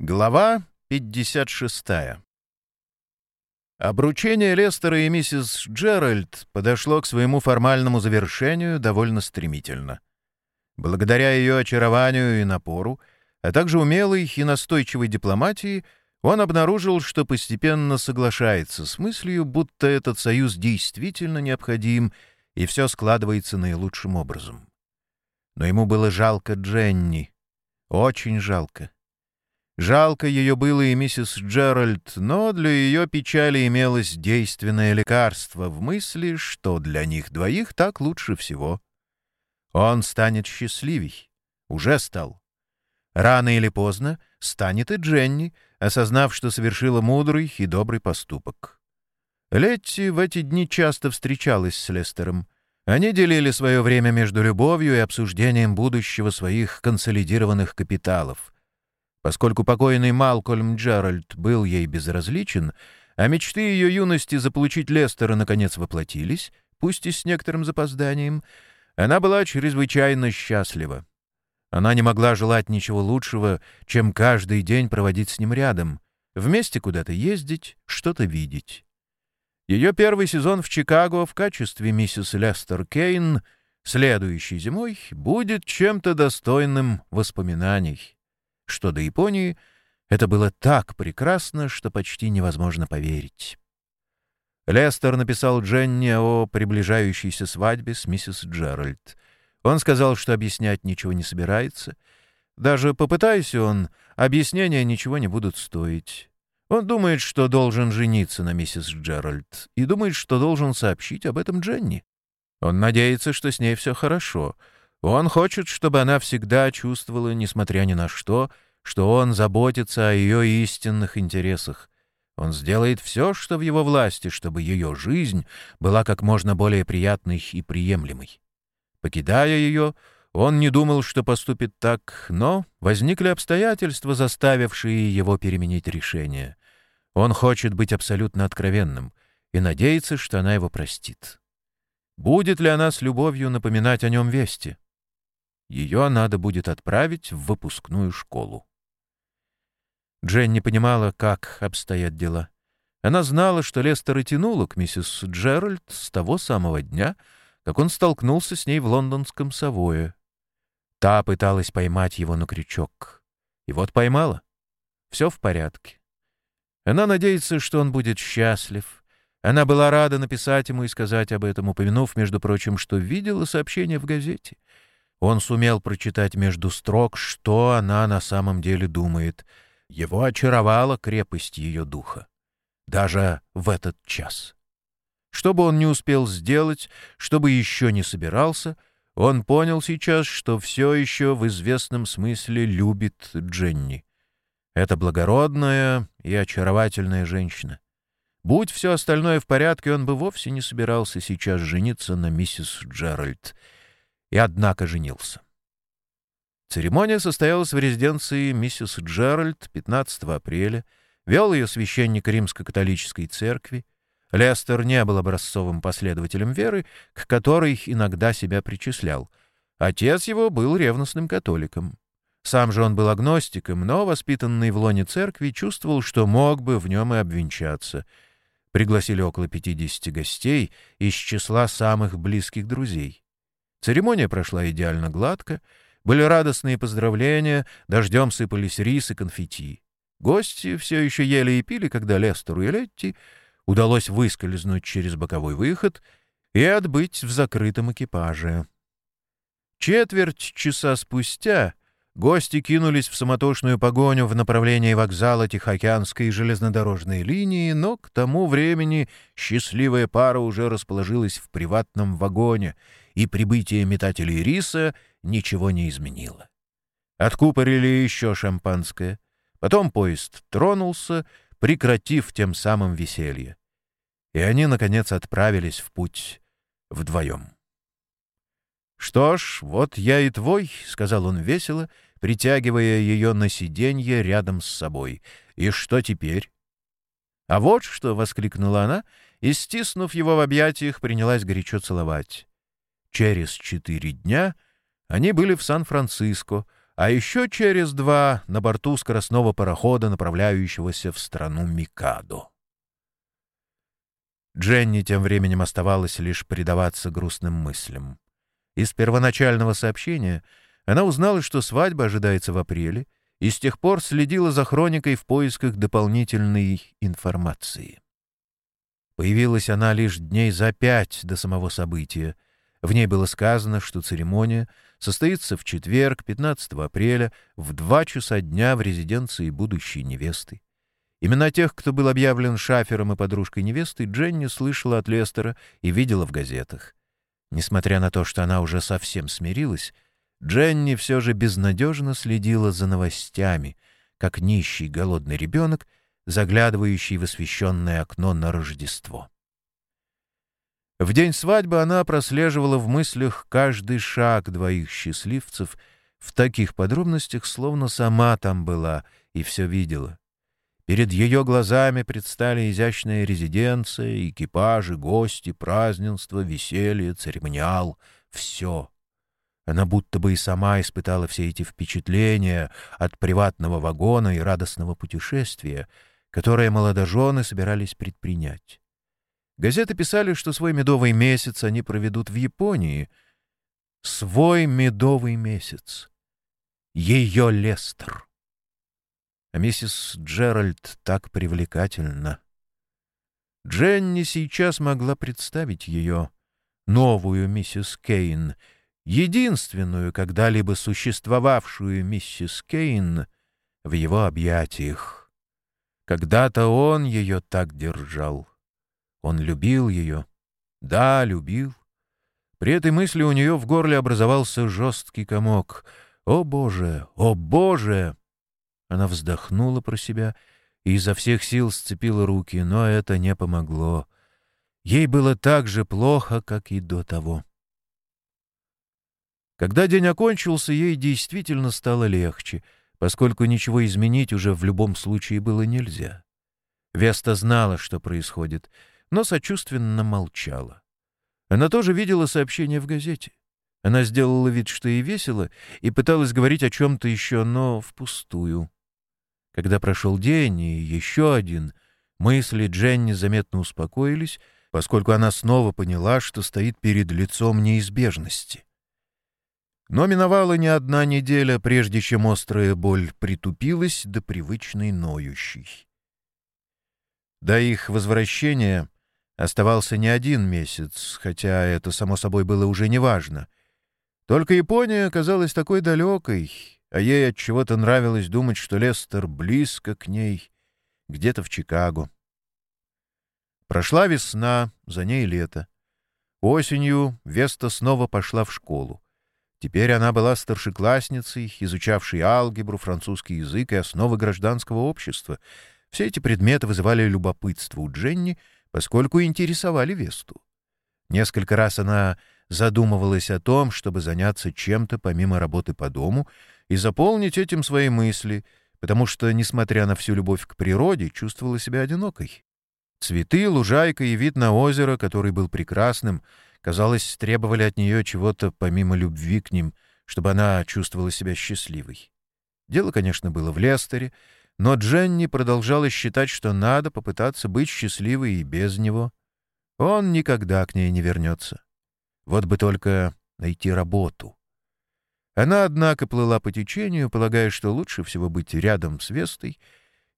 Глава 56 Обручение Лестера и миссис Джеральд подошло к своему формальному завершению довольно стремительно. Благодаря ее очарованию и напору, а также умелой и настойчивой дипломатии, он обнаружил, что постепенно соглашается с мыслью, будто этот союз действительно необходим, и все складывается наилучшим образом. Но ему было жалко Дженни. Очень жалко. Жалко ее было и миссис Джеральд, но для ее печали имелось действенное лекарство в мысли, что для них двоих так лучше всего. Он станет счастливей. Уже стал. Рано или поздно станет и Дженни, осознав, что совершила мудрый и добрый поступок. Летти в эти дни часто встречалась с Лестером. Они делили свое время между любовью и обсуждением будущего своих консолидированных капиталов — Поскольку покойный Малкольм Джеральд был ей безразличен, а мечты ее юности заполучить Лестера наконец воплотились, пусть и с некоторым запозданием, она была чрезвычайно счастлива. Она не могла желать ничего лучшего, чем каждый день проводить с ним рядом, вместе куда-то ездить, что-то видеть. Ее первый сезон в Чикаго в качестве миссис Лестер Кейн следующей зимой будет чем-то достойным воспоминаний что до Японии это было так прекрасно, что почти невозможно поверить. Лестер написал Дженни о приближающейся свадьбе с миссис Джеральд. Он сказал, что объяснять ничего не собирается. Даже попытайся он, объяснения ничего не будут стоить. Он думает, что должен жениться на миссис Джеральд, и думает, что должен сообщить об этом Дженни. Он надеется, что с ней все хорошо — он хочет, чтобы она всегда чувствовала, несмотря ни на что, что он заботится о ее истинных интересах. Он сделает все, что в его власти, чтобы ее жизнь была как можно более приятной и приемлемой. Покидая ее, он не думал, что поступит так, но возникли обстоятельства, заставившие его переменить решение. Он хочет быть абсолютно откровенным и надеется, что она его простит. Будет ли она с любовью напоминать о нем вести? Ее надо будет отправить в выпускную школу. Джен не понимала, как обстоят дела. Она знала, что Лестер и тянула к миссис Джеральд с того самого дня, как он столкнулся с ней в лондонском Савое. Та пыталась поймать его на крючок. И вот поймала. Все в порядке. Она надеется, что он будет счастлив. Она была рада написать ему и сказать об этом, упомянув, между прочим, что видела сообщение в газете — он сумел прочитать между строк, что она на самом деле думает. Его очаровала крепость ее духа. Даже в этот час. Что бы он не успел сделать, что бы еще не собирался, он понял сейчас, что все еще в известном смысле любит Дженни. Это благородная и очаровательная женщина. Будь все остальное в порядке, он бы вовсе не собирался сейчас жениться на миссис Джеральд — и однако женился. Церемония состоялась в резиденции миссис Джеральд 15 апреля, вел ее священник римско-католической церкви. Лестер не был образцовым последователем веры, к которой иногда себя причислял. Отец его был ревностным католиком. Сам же он был агностиком, но, воспитанный в лоне церкви, чувствовал, что мог бы в нем и обвенчаться. Пригласили около 50 гостей из числа самых близких друзей. Церемония прошла идеально гладко, были радостные поздравления, дождем сыпались рис и конфетти. Гости все еще ели и пили, когда Лестеру и Летти удалось выскользнуть через боковой выход и отбыть в закрытом экипаже. Четверть часа спустя гости кинулись в самотошную погоню в направлении вокзала Тихоокеанской железнодорожной линии, но к тому времени счастливая пара уже расположилась в приватном вагоне — и прибытие метателей риса ничего не изменило. Откупорили еще шампанское. Потом поезд тронулся, прекратив тем самым веселье. И они, наконец, отправились в путь вдвоем. «Что ж, вот я и твой», — сказал он весело, притягивая ее на сиденье рядом с собой. «И что теперь?» «А вот что!» — воскликнула она, и, стиснув его в объятиях, принялась горячо целовать. Через четыре дня они были в Сан-Франциско, а еще через два на борту скоростного парохода, направляющегося в страну Микадо. Дженни тем временем оставалось лишь предаваться грустным мыслям. Из первоначального сообщения она узнала, что свадьба ожидается в апреле, и с тех пор следила за хроникой в поисках дополнительной информации. Появилась она лишь дней за пять до самого события. В ней было сказано, что церемония состоится в четверг, 15 апреля, в два часа дня в резиденции будущей невесты. Имена тех, кто был объявлен шафером и подружкой невесты, Дженни слышала от Лестера и видела в газетах. Несмотря на то, что она уже совсем смирилась, Дженни все же безнадежно следила за новостями, как нищий голодный ребенок, заглядывающий в освещенное окно на Рождество. В день свадьбы она прослеживала в мыслях каждый шаг двоих счастливцев в таких подробностях, словно сама там была и все видела. Перед ее глазами предстали изящная резиденция, экипажи, гости, празднество, веселье, церемониал — все. Она будто бы и сама испытала все эти впечатления от приватного вагона и радостного путешествия, которое молодожены собирались предпринять. Газеты писали, что свой медовый месяц они проведут в Японии. Свой медовый месяц. Ее Лестер. А миссис Джеральд так привлекательна. Дженни сейчас могла представить ее, новую миссис Кейн, единственную когда-либо существовавшую миссис Кейн в его объятиях. Когда-то он ее так держал. Он любил ее. Да, любил. При этой мысли у нее в горле образовался жесткий комок. «О, Боже! О, Боже!» Она вздохнула про себя и изо всех сил сцепила руки, но это не помогло. Ей было так же плохо, как и до того. Когда день окончился, ей действительно стало легче, поскольку ничего изменить уже в любом случае было нельзя. Веста знала, что происходит, но сочувственно молчала. Она тоже видела сообщение в газете. Она сделала вид, что ей весело, и пыталась говорить о чем-то еще, но впустую. Когда прошел день и еще один, мысли Дженни заметно успокоились, поскольку она снова поняла, что стоит перед лицом неизбежности. Но миновала не одна неделя, прежде чем острая боль притупилась до привычной ноющей. До их возвращения оставался не один месяц, хотя это, само собой, было уже неважно. Только Япония оказалась такой далекой, а ей от чего-то нравилось думать, что Лестер близко к ней, где-то в Чикаго. Прошла весна, за ней лето. Осенью Веста снова пошла в школу. Теперь она была старшеклассницей, изучавшей алгебру, французский язык и основы гражданского общества. Все эти предметы вызывали любопытство у Дженни, поскольку интересовали Весту. Несколько раз она задумывалась о том, чтобы заняться чем-то помимо работы по дому и заполнить этим свои мысли, потому что, несмотря на всю любовь к природе, чувствовала себя одинокой. Цветы, лужайка и вид на озеро, который был прекрасным, казалось, требовали от нее чего-то помимо любви к ним, чтобы она чувствовала себя счастливой. Дело, конечно, было в Лестере, но Дженни продолжала считать, что надо попытаться быть счастливой и без него. Он никогда к ней не вернется. Вот бы только найти работу. Она, однако, плыла по течению, полагая, что лучше всего быть рядом с Вестой,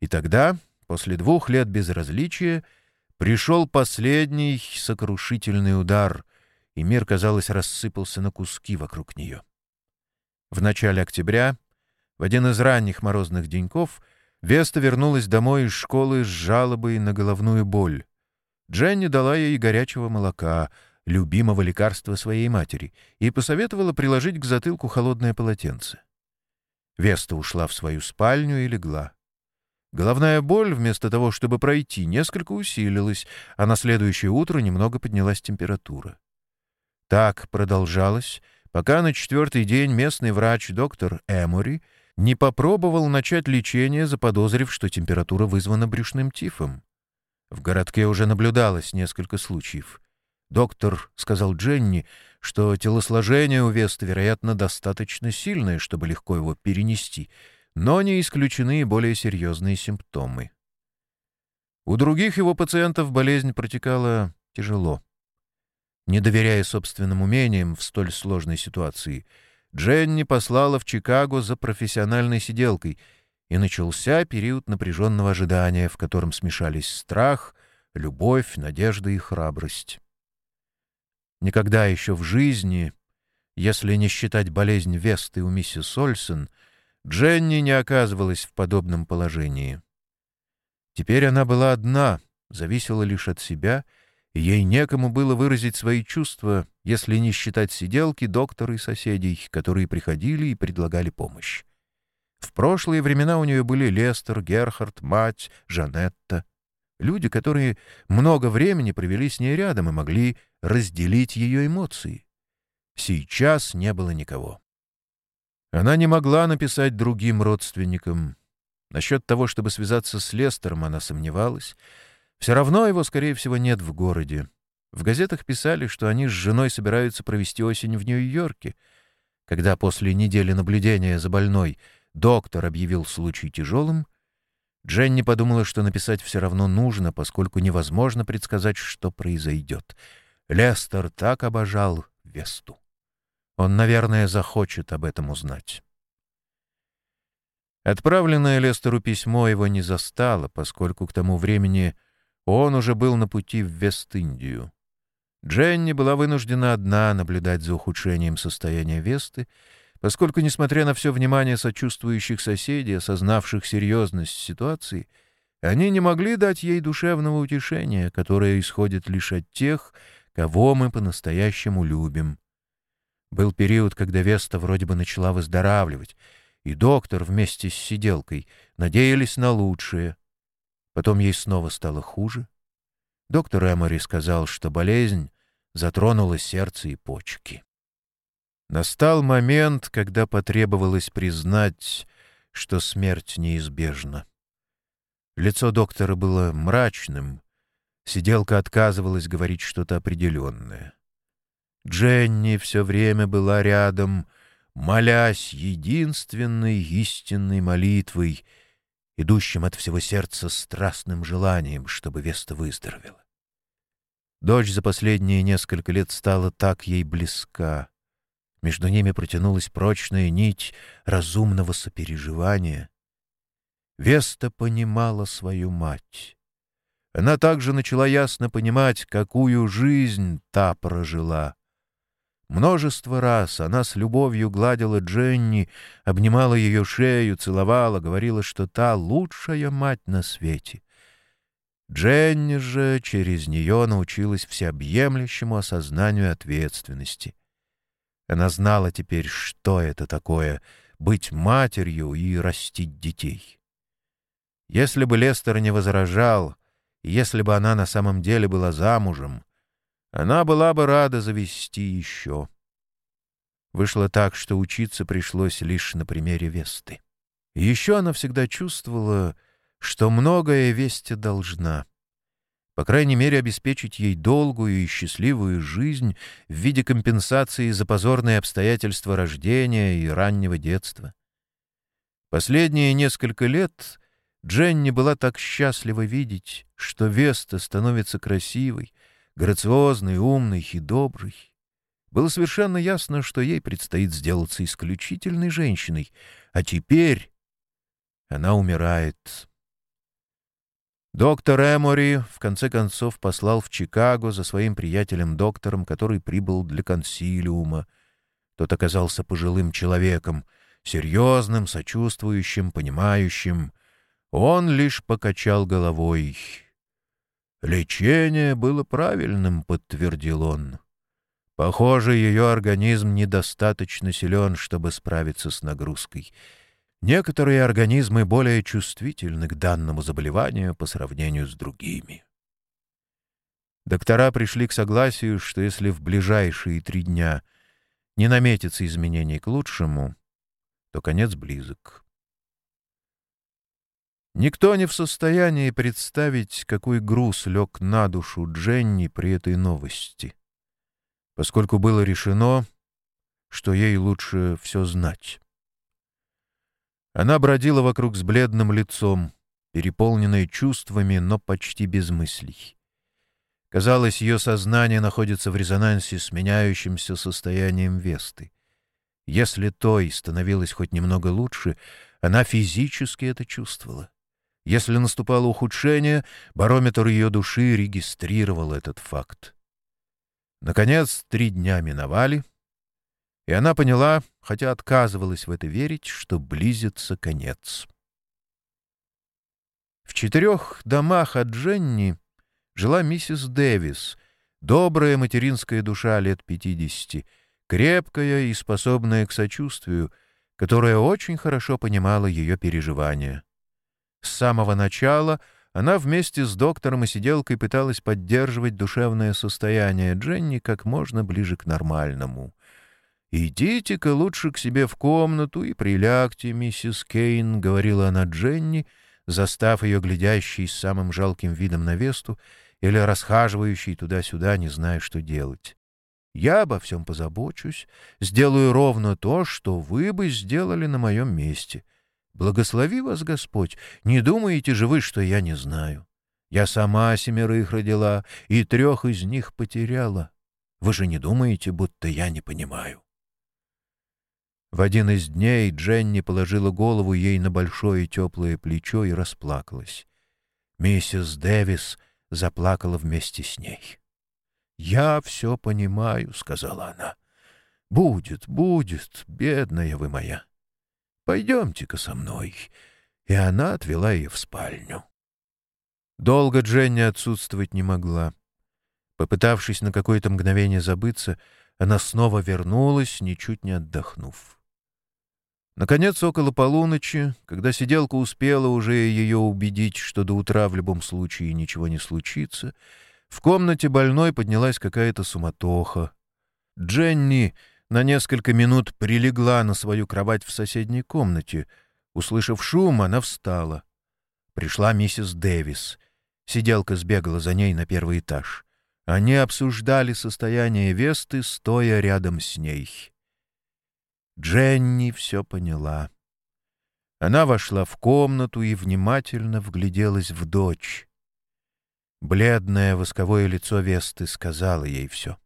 и тогда, после двух лет безразличия, пришел последний сокрушительный удар, и мир, казалось, рассыпался на куски вокруг нее. В начале октября, в один из ранних морозных деньков, Веста вернулась домой из школы с жалобой на головную боль. Дженни дала ей горячего молока — любимого лекарства своей матери, и посоветовала приложить к затылку холодное полотенце. Веста ушла в свою спальню и легла. Головная боль, вместо того, чтобы пройти, несколько усилилась, а на следующее утро немного поднялась температура. Так продолжалось, пока на четвертый день местный врач доктор Эмори не попробовал начать лечение, заподозрив, что температура вызвана брюшным тифом. В городке уже наблюдалось несколько случаев. Доктор сказал Дженни, что телосложение у Веста, вероятно, достаточно сильное, чтобы легко его перенести, но не исключены более серьезные симптомы. У других его пациентов болезнь протекала тяжело. Не доверяя собственным умениям в столь сложной ситуации, Дженни послала в Чикаго за профессиональной сиделкой, и начался период напряженного ожидания, в котором смешались страх, любовь, надежда и храбрость. Никогда еще в жизни, если не считать болезнь Весты у миссис Ольсен, Дженни не оказывалась в подобном положении. Теперь она была одна, зависела лишь от себя, ей некому было выразить свои чувства, если не считать сиделки, доктора и соседей, которые приходили и предлагали помощь. В прошлые времена у нее были Лестер, Герхард, мать, Жанетта. Люди, которые много времени провели с ней рядом и могли разделить ее эмоции. Сейчас не было никого. Она не могла написать другим родственникам. Насчет того, чтобы связаться с Лестером, она сомневалась. Все равно его, скорее всего, нет в городе. В газетах писали, что они с женой собираются провести осень в Нью-Йорке. Когда после недели наблюдения за больной доктор объявил случай тяжелым, Дженни подумала, что написать все равно нужно, поскольку невозможно предсказать, что произойдет. Лестер так обожал Весту. Он, наверное, захочет об этом узнать. Отправленное Лестеру письмо его не застало, поскольку к тому времени он уже был на пути в Вест-Индию. Дженни была вынуждена одна наблюдать за ухудшением состояния Весты, поскольку, несмотря на все внимание сочувствующих соседей, осознавших серьезность ситуации, они не могли дать ей душевного утешения, которое исходит лишь от тех, кого мы по-настоящему любим. Был период, когда Веста вроде бы начала выздоравливать — и доктор вместе с сиделкой надеялись на лучшее. Потом ей снова стало хуже. Доктор Эмори сказал, что болезнь затронула сердце и почки. Настал момент, когда потребовалось признать, что смерть неизбежна. Лицо доктора было мрачным, сиделка отказывалась говорить что-то определенное. Дженни все время была рядом — молясь единственной истинной молитвой, идущим от всего сердца страстным желанием, чтобы Веста выздоровела. Дочь за последние несколько лет стала так ей близка. Между ними протянулась прочная нить разумного сопереживания. Веста понимала свою мать. Она также начала ясно понимать, какую жизнь та прожила — Множество раз она с любовью гладила Дженни, обнимала ее шею, целовала, говорила, что та лучшая мать на свете. Дженни же через нее научилась всеобъемлющему осознанию ответственности. Она знала теперь, что это такое — быть матерью и растить детей. Если бы Лестер не возражал, если бы она на самом деле была замужем — она была бы рада завести еще. Вышло так, что учиться пришлось лишь на примере Весты. Еще она всегда чувствовала, что многое Весте должна. По крайней мере, обеспечить ей долгую и счастливую жизнь в виде компенсации за позорные обстоятельства рождения и раннего детства. Последние несколько лет Дженни была так счастлива видеть, что Веста становится красивой, грациозный, умный и добрый. Было совершенно ясно, что ей предстоит сделаться исключительной женщиной, а теперь она умирает. Доктор Эмори в конце концов послал в Чикаго за своим приятелем-доктором, который прибыл для консилиума. Тот оказался пожилым человеком, серьезным, сочувствующим, понимающим. Он лишь покачал головой — «Лечение было правильным», — подтвердил он. «Похоже, ее организм недостаточно силен, чтобы справиться с нагрузкой. Некоторые организмы более чувствительны к данному заболеванию по сравнению с другими». Доктора пришли к согласию, что если в ближайшие три дня не наметится изменений к лучшему, то конец близок. Никто не в состоянии представить, какой груз лег на душу Дженни при этой новости. поскольку было решено, что ей лучше все знать. Она бродила вокруг с бледным лицом, переполненная чувствами, но почти без мыслей. Казалось, ее сознание находится в резонансе с меняющимся состоянием Весты. Если той становилось хоть немного лучше, она физически это чувствовала. Если наступало ухудшение, барометр ее души регистрировал этот факт. Наконец, три дня миновали, и она поняла, хотя отказывалась в это верить, что близится конец. В четырех домах от Дженни жила миссис Дэвис, добрая материнская душа лет пятидесяти, крепкая и способная к сочувствию, которая очень хорошо понимала ее переживания. С самого начала она вместе с доктором и сиделкой пыталась поддерживать душевное состояние Дженни как можно ближе к нормальному. «Идите-ка лучше к себе в комнату и прилягте, миссис Кейн», — говорила она Дженни, застав ее глядящей с самым жалким видом на Весту или расхаживающей туда-сюда, не зная, что делать. «Я обо всем позабочусь, сделаю ровно то, что вы бы сделали на моем месте». Благослови вас Господь, не думаете же вы, что я не знаю. Я сама семерых родила, и трех из них потеряла. Вы же не думаете, будто я не понимаю. В один из дней Дженни положила голову ей на большое теплое плечо и расплакалась. Миссис Дэвис заплакала вместе с ней. «Я все понимаю», — сказала она. «Будет, будет, бедная вы моя». Пойдемте-ка со мной». И она отвела ее в спальню. Долго Дженни отсутствовать не могла. Попытавшись на какое-то мгновение забыться, она снова вернулась, ничуть не отдохнув. Наконец, около полуночи, когда сиделка успела уже ее убедить, что до утра в любом случае ничего не случится, в комнате больной поднялась какая-то суматоха. Дженни на несколько минут прилегла на свою кровать в соседней комнате. Услышав шум, она встала. Пришла миссис Дэвис. Сиделка сбегала за ней на первый этаж. Они обсуждали состояние Весты, стоя рядом с ней. Дженни все поняла. Она вошла в комнату и внимательно вгляделась в дочь. Бледное восковое лицо Весты сказала ей все.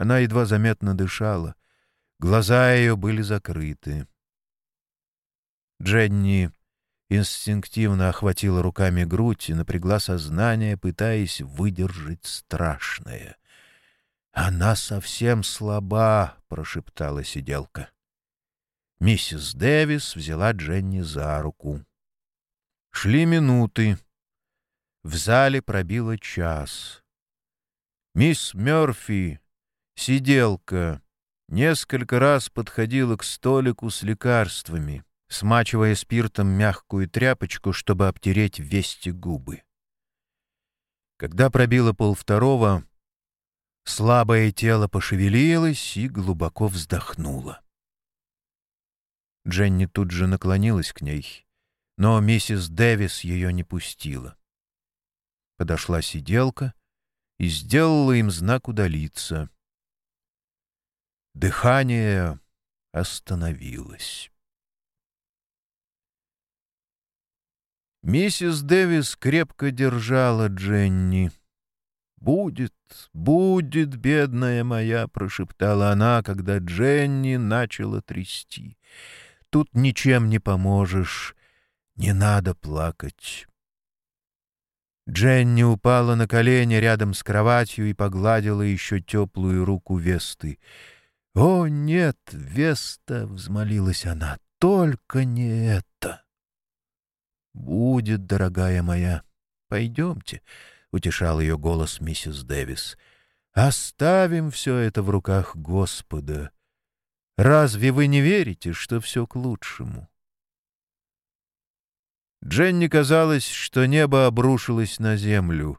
Она едва заметно дышала. Глаза ее были закрыты. Дженни инстинктивно охватила руками грудь и напрягла сознание, пытаясь выдержать страшное. «Она совсем слаба», — прошептала сиделка. Миссис Дэвис взяла Дженни за руку. Шли минуты. В зале пробило час. Мисс Мёрфи Сиделка несколько раз подходила к столику с лекарствами, смачивая спиртом мягкую тряпочку, чтобы обтереть вести губы. Когда пробило полвторого, слабое тело пошевелилось и глубоко вздохнуло. Дженни тут же наклонилась к ней, но миссис Дэвис ее не пустила. Подошла сиделка и сделала им знак удалиться — Дыхание остановилось. Миссис Дэвис крепко держала Дженни. «Будет, будет, бедная моя!» — прошептала она, когда Дженни начала трясти. «Тут ничем не поможешь. Не надо плакать». Дженни упала на колени рядом с кроватью и погладила еще теплую руку Весты — «О, нет, Веста!» — взмолилась она. «Только не это!» «Будет, дорогая моя. Пойдемте», — утешал ее голос миссис Дэвис. «Оставим все это в руках Господа. Разве вы не верите, что все к лучшему?» Дженни казалось, что небо обрушилось на землю.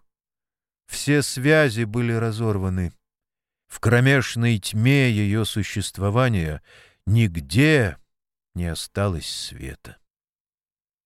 Все связи были разорваны. В кромешной тьме ее существования нигде не осталось света.